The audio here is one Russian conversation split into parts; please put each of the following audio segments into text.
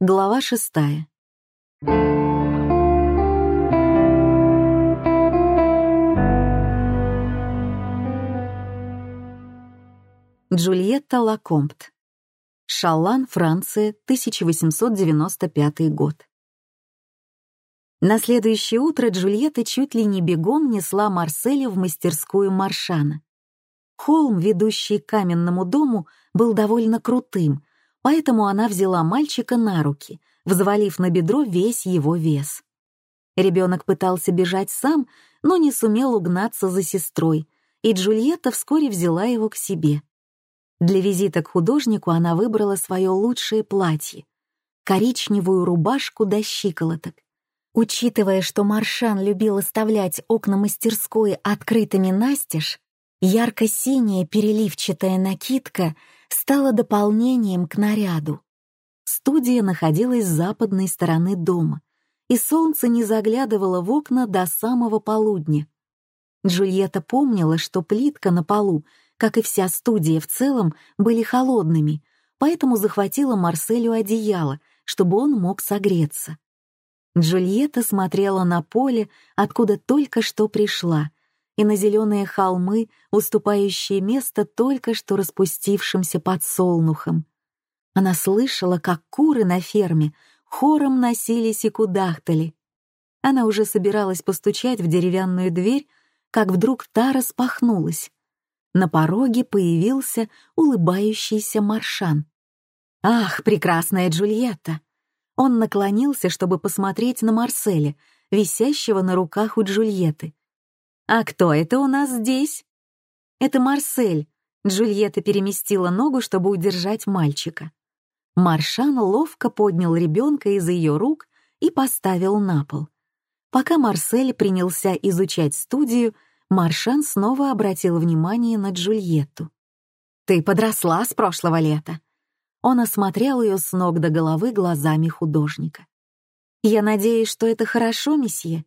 Глава шестая. Джульетта Лакомпт. Шалан, Франция, 1895 год. На следующее утро Джульетта чуть ли не бегом несла Марселя в мастерскую Маршана. Холм, ведущий к каменному дому, был довольно крутым, поэтому она взяла мальчика на руки, взвалив на бедро весь его вес. Ребенок пытался бежать сам, но не сумел угнаться за сестрой, и Джульетта вскоре взяла его к себе. Для визита к художнику она выбрала свое лучшее платье — коричневую рубашку до щиколоток. Учитывая, что Маршан любил оставлять окна мастерской открытыми настежь, ярко-синяя переливчатая накидка стала дополнением к наряду. Студия находилась с западной стороны дома, и солнце не заглядывало в окна до самого полудня. Джульетта помнила, что плитка на полу как и вся студия в целом, были холодными, поэтому захватила Марселю одеяло, чтобы он мог согреться. Джульетта смотрела на поле, откуда только что пришла, и на зеленые холмы, уступающие место только что распустившимся подсолнухам. Она слышала, как куры на ферме хором носились и кудахтали. Она уже собиралась постучать в деревянную дверь, как вдруг та распахнулась. На пороге появился улыбающийся Маршан. «Ах, прекрасная Джульетта!» Он наклонился, чтобы посмотреть на Марселя, висящего на руках у Джульетты. «А кто это у нас здесь?» «Это Марсель», — Джульетта переместила ногу, чтобы удержать мальчика. Маршан ловко поднял ребенка из ее рук и поставил на пол. Пока Марсель принялся изучать студию, Маршан снова обратил внимание на Джульетту. «Ты подросла с прошлого лета». Он осмотрел ее с ног до головы глазами художника. «Я надеюсь, что это хорошо, месье?»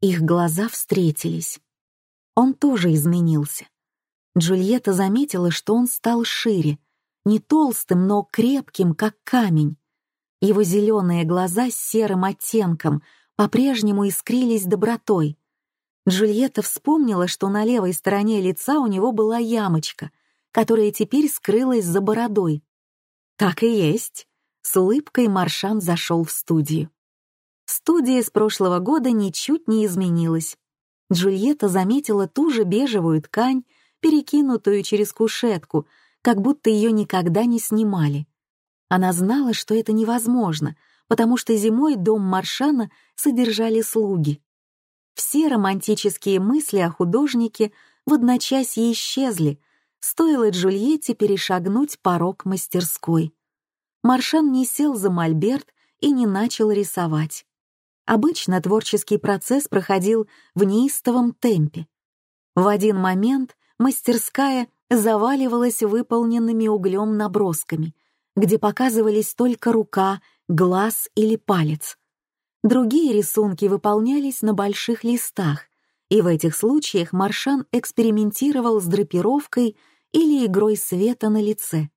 Их глаза встретились. Он тоже изменился. Джульетта заметила, что он стал шире, не толстым, но крепким, как камень. Его зеленые глаза с серым оттенком по-прежнему искрились добротой, Джульетта вспомнила, что на левой стороне лица у него была ямочка, которая теперь скрылась за бородой. «Так и есть», — с улыбкой Маршан зашел в студию. Студия с прошлого года ничуть не изменилась. Джульетта заметила ту же бежевую ткань, перекинутую через кушетку, как будто ее никогда не снимали. Она знала, что это невозможно, потому что зимой дом Маршана содержали слуги. Все романтические мысли о художнике в одночасье исчезли, стоило Джульетте перешагнуть порог мастерской. Маршан не сел за мольберт и не начал рисовать. Обычно творческий процесс проходил в неистовом темпе. В один момент мастерская заваливалась выполненными углем набросками, где показывались только рука, глаз или палец. Другие рисунки выполнялись на больших листах, и в этих случаях Маршан экспериментировал с драпировкой или игрой света на лице.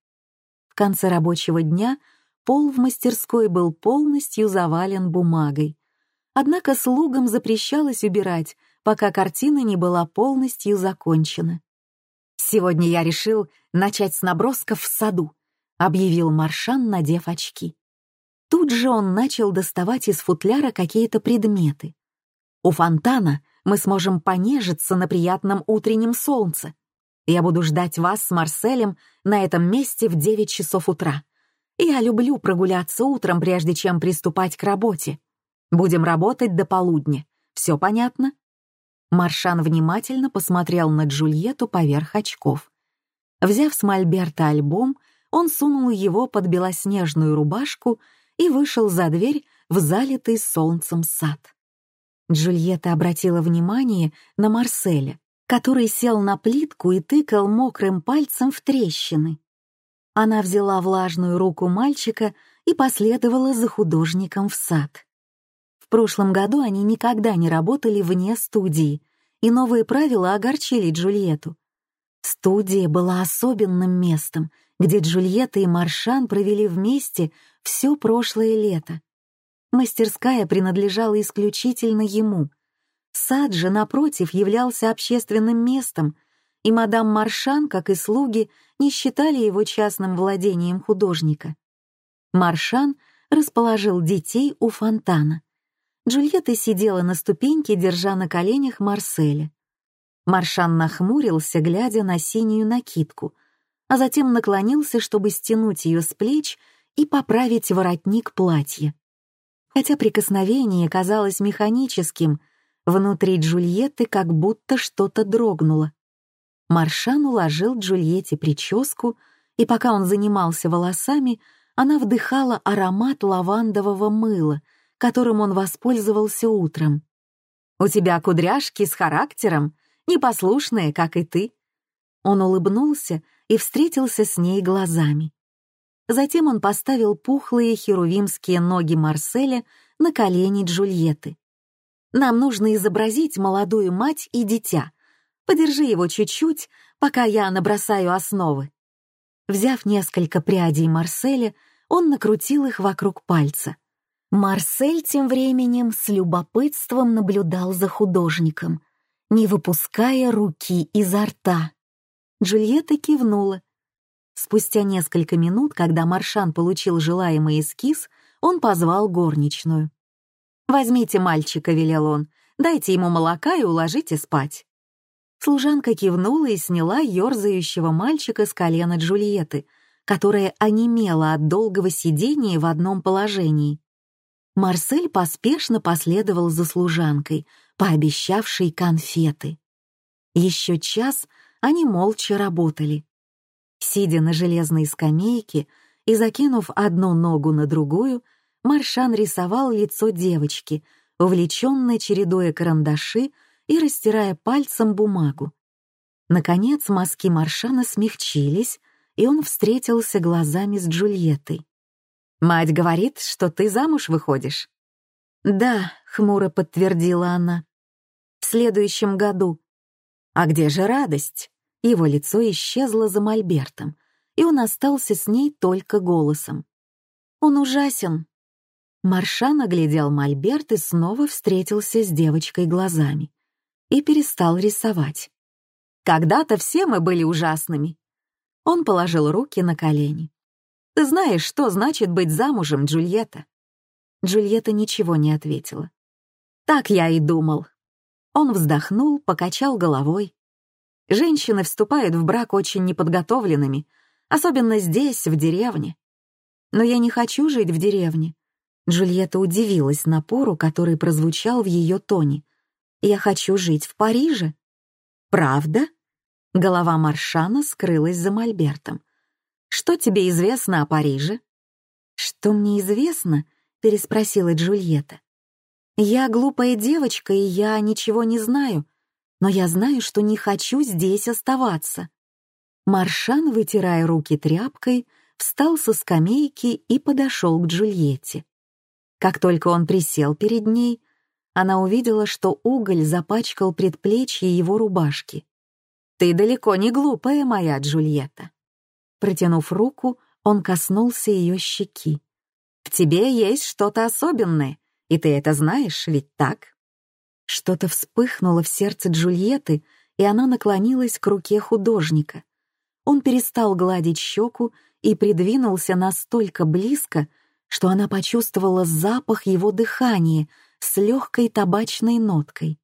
В конце рабочего дня пол в мастерской был полностью завален бумагой. Однако слугам запрещалось убирать, пока картина не была полностью закончена. «Сегодня я решил начать с набросков в саду», — объявил Маршан, надев очки. Тут же он начал доставать из футляра какие-то предметы. У фонтана мы сможем понежиться на приятном утреннем солнце. Я буду ждать вас с Марселем на этом месте в 9 часов утра. Я люблю прогуляться утром, прежде чем приступать к работе. Будем работать до полудня. Все понятно?» Маршан внимательно посмотрел на Джульетту поверх очков. Взяв с Мольберта альбом, он сунул его под белоснежную рубашку и вышел за дверь в залитый солнцем сад. Джульетта обратила внимание на Марселя, который сел на плитку и тыкал мокрым пальцем в трещины. Она взяла влажную руку мальчика и последовала за художником в сад. Прошлом году они никогда не работали вне студии, и новые правила огорчили Джульетту. Студия была особенным местом, где Джульетта и Маршан провели вместе все прошлое лето. Мастерская принадлежала исключительно ему. Сад же, напротив, являлся общественным местом, и мадам Маршан, как и слуги, не считали его частным владением художника. Маршан расположил детей у фонтана. Джульетта сидела на ступеньке, держа на коленях Марселя. Маршан нахмурился, глядя на синюю накидку, а затем наклонился, чтобы стянуть ее с плеч и поправить воротник платья. Хотя прикосновение казалось механическим, внутри Джульетты как будто что-то дрогнуло. Маршан уложил Джульетте прическу, и пока он занимался волосами, она вдыхала аромат лавандового мыла, которым он воспользовался утром. «У тебя кудряшки с характером, непослушные, как и ты». Он улыбнулся и встретился с ней глазами. Затем он поставил пухлые херувимские ноги Марселя на колени Джульетты. «Нам нужно изобразить молодую мать и дитя. Подержи его чуть-чуть, пока я набросаю основы». Взяв несколько прядей Марселя, он накрутил их вокруг пальца. Марсель тем временем с любопытством наблюдал за художником, не выпуская руки изо рта. Джульетта кивнула. Спустя несколько минут, когда Маршан получил желаемый эскиз, он позвал горничную. «Возьмите мальчика», — велел он, — «дайте ему молока и уложите спать». Служанка кивнула и сняла ерзающего мальчика с колена Джульетты, которая онемела от долгого сидения в одном положении. Марсель поспешно последовал за служанкой, пообещавшей конфеты. Еще час они молча работали. Сидя на железной скамейке и закинув одну ногу на другую, Маршан рисовал лицо девочки, увлеченной чередуя карандаши и растирая пальцем бумагу. Наконец мазки Маршана смягчились, и он встретился глазами с Джульеттой. Мать говорит, что ты замуж выходишь. Да, хмуро подтвердила она. В следующем году. А где же радость? Его лицо исчезло за мольбертом, и он остался с ней только голосом. Он ужасен. Маршан оглядел мольберт и снова встретился с девочкой глазами и перестал рисовать. Когда-то все мы были ужасными. Он положил руки на колени. Ты знаешь, что значит быть замужем, Джульетта?» Джульетта ничего не ответила. «Так я и думал». Он вздохнул, покачал головой. Женщины вступают в брак очень неподготовленными, особенно здесь, в деревне. Но я не хочу жить в деревне. Джульетта удивилась напору, который прозвучал в ее тоне. Я хочу жить в Париже. Правда? Голова Маршана скрылась за мольбертом. Что тебе известно о Париже?» «Что мне известно?» — переспросила Джульетта. «Я глупая девочка, и я ничего не знаю, но я знаю, что не хочу здесь оставаться». Маршан, вытирая руки тряпкой, встал со скамейки и подошел к Джульетте. Как только он присел перед ней, она увидела, что уголь запачкал предплечье его рубашки. «Ты далеко не глупая моя Джульетта. Протянув руку, он коснулся ее щеки. «В тебе есть что-то особенное, и ты это знаешь, ведь так?» Что-то вспыхнуло в сердце Джульетты, и она наклонилась к руке художника. Он перестал гладить щеку и придвинулся настолько близко, что она почувствовала запах его дыхания с легкой табачной ноткой.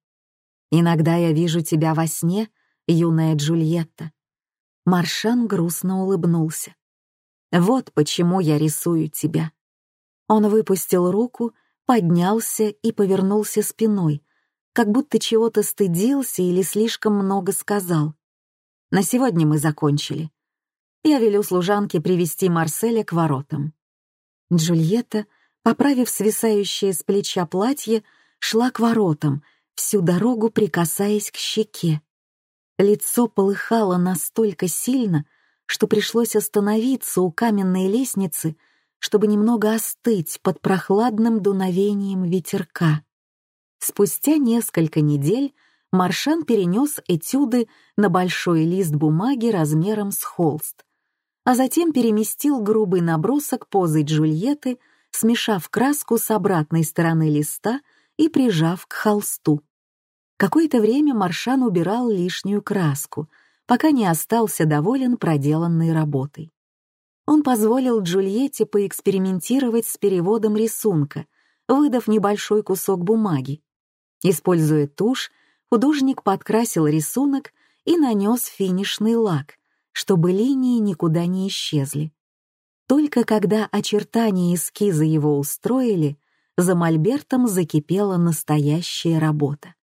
«Иногда я вижу тебя во сне, юная Джульетта», Маршан грустно улыбнулся. «Вот почему я рисую тебя». Он выпустил руку, поднялся и повернулся спиной, как будто чего-то стыдился или слишком много сказал. «На сегодня мы закончили. Я велю служанке привести Марселя к воротам». Джульетта, поправив свисающее с плеча платье, шла к воротам, всю дорогу прикасаясь к щеке. Лицо полыхало настолько сильно, что пришлось остановиться у каменной лестницы, чтобы немного остыть под прохладным дуновением ветерка. Спустя несколько недель Маршан перенес этюды на большой лист бумаги размером с холст, а затем переместил грубый набросок позы Джульетты, смешав краску с обратной стороны листа и прижав к холсту. Какое-то время Маршан убирал лишнюю краску, пока не остался доволен проделанной работой. Он позволил Джульетте поэкспериментировать с переводом рисунка, выдав небольшой кусок бумаги. Используя тушь, художник подкрасил рисунок и нанес финишный лак, чтобы линии никуда не исчезли. Только когда очертания эскиза его устроили, за мольбертом закипела настоящая работа.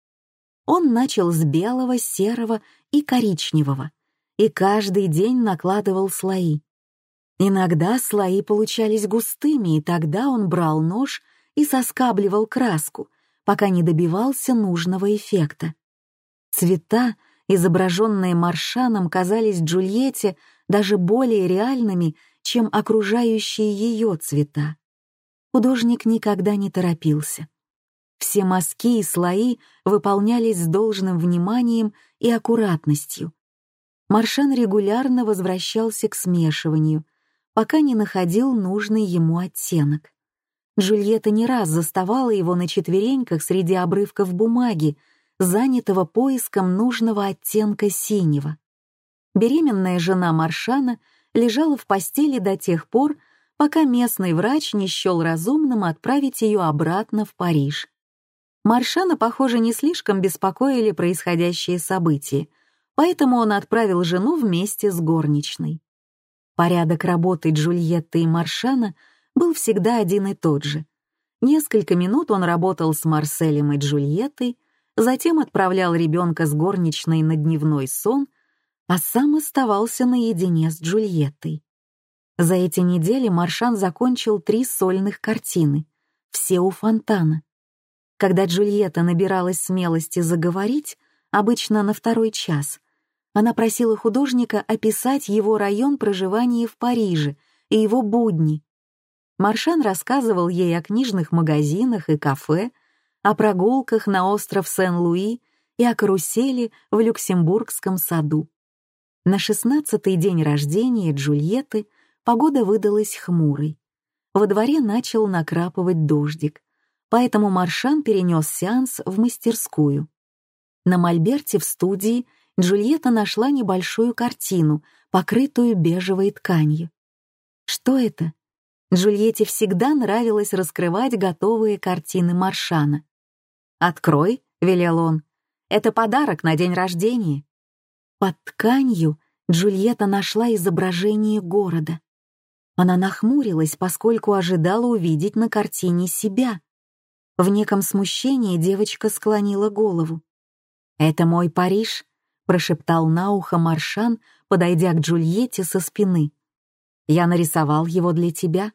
Он начал с белого, серого и коричневого, и каждый день накладывал слои. Иногда слои получались густыми, и тогда он брал нож и соскабливал краску, пока не добивался нужного эффекта. Цвета изображенные Маршаном, казались Джульетте даже более реальными, чем окружающие ее цвета. Художник никогда не торопился. Все мазки и слои выполнялись с должным вниманием и аккуратностью. Маршан регулярно возвращался к смешиванию, пока не находил нужный ему оттенок. Джульетта не раз заставала его на четвереньках среди обрывков бумаги, занятого поиском нужного оттенка синего. Беременная жена Маршана лежала в постели до тех пор, пока местный врач не счел разумным отправить ее обратно в Париж. Маршана, похоже, не слишком беспокоили происходящие события, поэтому он отправил жену вместе с горничной. Порядок работы Джульетты и Маршана был всегда один и тот же. Несколько минут он работал с Марселем и Джульеттой, затем отправлял ребенка с горничной на дневной сон, а сам оставался наедине с Джульеттой. За эти недели Маршан закончил три сольных картины, все у фонтана. Когда Джульетта набиралась смелости заговорить, обычно на второй час, она просила художника описать его район проживания в Париже и его будни. Маршан рассказывал ей о книжных магазинах и кафе, о прогулках на остров Сен-Луи и о карусели в Люксембургском саду. На шестнадцатый день рождения Джульетты погода выдалась хмурой. Во дворе начал накрапывать дождик, поэтому Маршан перенес сеанс в мастерскую. На мольберте в студии Джульетта нашла небольшую картину, покрытую бежевой тканью. Что это? Джульетте всегда нравилось раскрывать готовые картины Маршана. «Открой», — велел он. «Это подарок на день рождения». Под тканью Джульетта нашла изображение города. Она нахмурилась, поскольку ожидала увидеть на картине себя. В неком смущении девочка склонила голову. «Это мой Париж», — прошептал на ухо Маршан, подойдя к Джульетте со спины. «Я нарисовал его для тебя».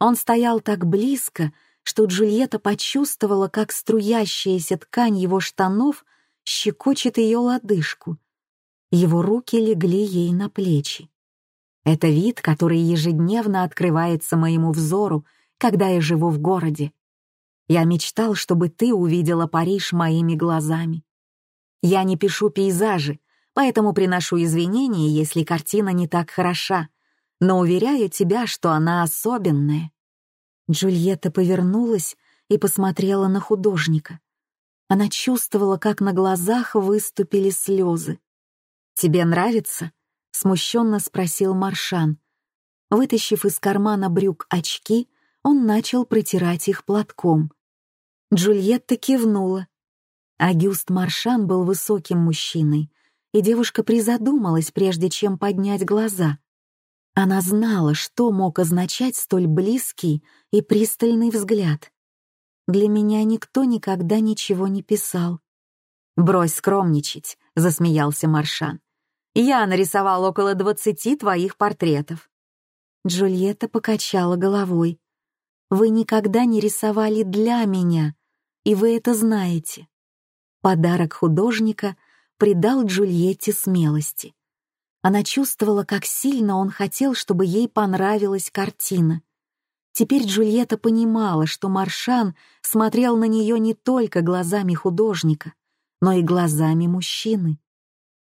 Он стоял так близко, что Джульетта почувствовала, как струящаяся ткань его штанов щекочет ее лодыжку. Его руки легли ей на плечи. Это вид, который ежедневно открывается моему взору, когда я живу в городе. Я мечтал, чтобы ты увидела Париж моими глазами. Я не пишу пейзажи, поэтому приношу извинения, если картина не так хороша, но уверяю тебя, что она особенная. Джульетта повернулась и посмотрела на художника. Она чувствовала, как на глазах выступили слезы. «Тебе нравится?» — смущенно спросил Маршан. Вытащив из кармана брюк очки, он начал протирать их платком. Джульетта кивнула. Агюст Маршан был высоким мужчиной, и девушка призадумалась, прежде чем поднять глаза. Она знала, что мог означать столь близкий и пристальный взгляд. Для меня никто никогда ничего не писал. «Брось скромничать», — засмеялся Маршан. «Я нарисовал около двадцати твоих портретов». Джульетта покачала головой. «Вы никогда не рисовали для меня, и вы это знаете». Подарок художника придал Джульетте смелости. Она чувствовала, как сильно он хотел, чтобы ей понравилась картина. Теперь Джульетта понимала, что Маршан смотрел на нее не только глазами художника, но и глазами мужчины.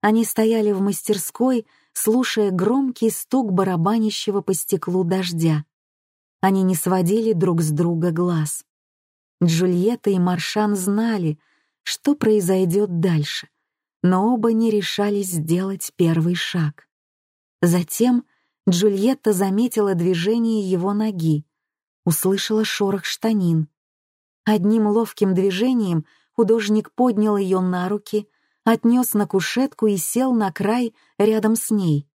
Они стояли в мастерской, слушая громкий стук барабанящего по стеклу дождя. Они не сводили друг с друга глаз. Джульетта и Маршан знали, что произойдет дальше, но оба не решались сделать первый шаг. Затем Джульетта заметила движение его ноги, услышала шорох штанин. Одним ловким движением художник поднял ее на руки, отнес на кушетку и сел на край рядом с ней.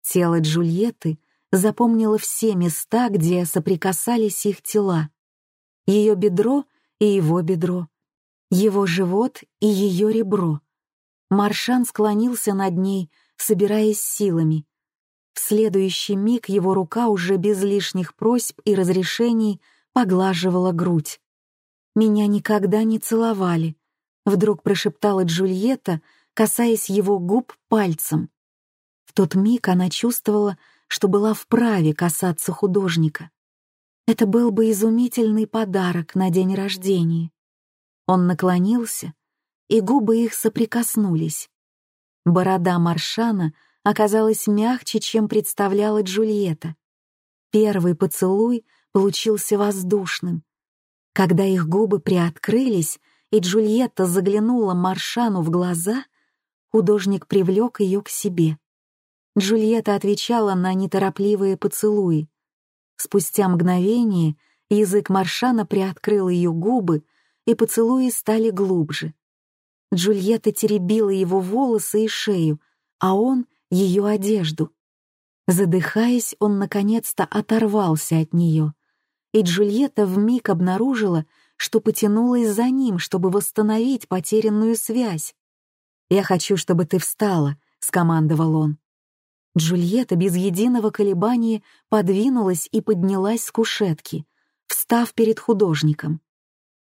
Тело Джульетты запомнило все места, где соприкасались их тела. Ее бедро и его бедро, его живот и ее ребро. Маршан склонился над ней, собираясь силами. В следующий миг его рука уже без лишних просьб и разрешений поглаживала грудь. «Меня никогда не целовали», — вдруг прошептала Джульетта, касаясь его губ пальцем. В тот миг она чувствовала, что была вправе касаться художника. Это был бы изумительный подарок на день рождения. Он наклонился, и губы их соприкоснулись. Борода Маршана оказалась мягче, чем представляла Джульетта. Первый поцелуй получился воздушным. Когда их губы приоткрылись, и Джульетта заглянула Маршану в глаза, художник привлек ее к себе. Джульетта отвечала на неторопливые поцелуи. Спустя мгновение язык Маршана приоткрыл ее губы, и поцелуи стали глубже. Джульетта теребила его волосы и шею, а он — ее одежду. Задыхаясь, он наконец-то оторвался от нее, и Джульетта вмиг обнаружила, что потянулась за ним, чтобы восстановить потерянную связь. «Я хочу, чтобы ты встала», — скомандовал он. Джульетта без единого колебания подвинулась и поднялась с кушетки, встав перед художником.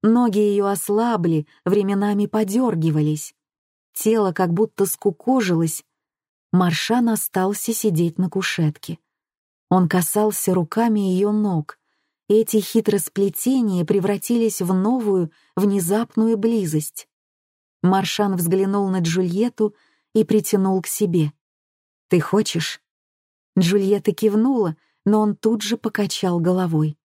Ноги ее ослабли, временами подергивались. Тело как будто скукожилось, Маршан остался сидеть на кушетке. Он касался руками ее ног, и эти хитросплетения превратились в новую, внезапную близость. Маршан взглянул на Джульетту и притянул к себе. «Ты хочешь?» Джульетта кивнула, но он тут же покачал головой.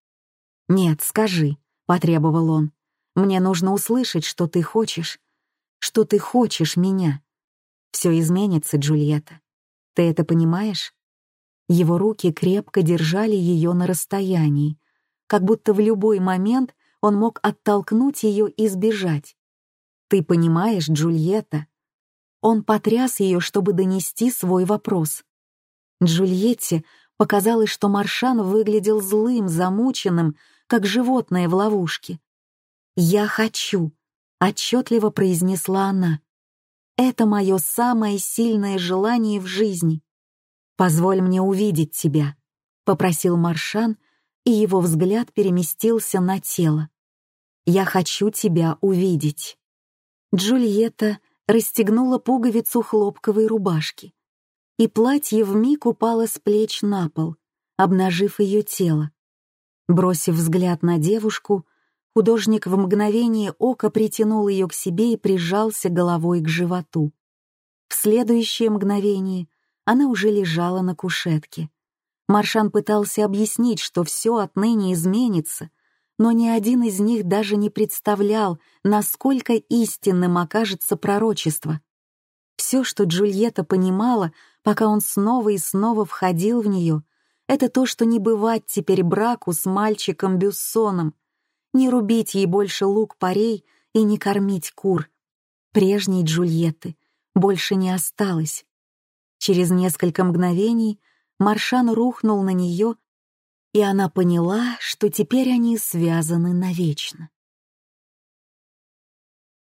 «Нет, скажи», — потребовал он. «Мне нужно услышать, что ты хочешь, что ты хочешь меня». Все изменится, Джульетта. Ты это понимаешь? Его руки крепко держали ее на расстоянии, как будто в любой момент он мог оттолкнуть ее и сбежать. Ты понимаешь, Джульетта? Он потряс ее, чтобы донести свой вопрос. Джульетте показалось, что Маршан выглядел злым, замученным, как животное в ловушке. «Я хочу», — отчетливо произнесла она. Это мое самое сильное желание в жизни. Позволь мне увидеть тебя, попросил Маршан, и его взгляд переместился на тело. Я хочу тебя увидеть. Джульетта расстегнула пуговицу хлопковой рубашки, и платье вмиг упало с плеч на пол, обнажив ее тело. Бросив взгляд на девушку, Художник в мгновение ока притянул ее к себе и прижался головой к животу. В следующее мгновение она уже лежала на кушетке. Маршан пытался объяснить, что все отныне изменится, но ни один из них даже не представлял, насколько истинным окажется пророчество. Все, что Джульетта понимала, пока он снова и снова входил в нее, это то, что не бывать теперь браку с мальчиком Бюссоном, не рубить ей больше лук-порей и не кормить кур. Прежней Джульетты больше не осталось. Через несколько мгновений Маршан рухнул на нее, и она поняла, что теперь они связаны навечно.